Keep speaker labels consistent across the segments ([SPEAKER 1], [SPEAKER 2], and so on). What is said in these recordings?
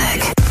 [SPEAKER 1] music.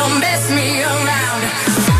[SPEAKER 2] Don't mess me around.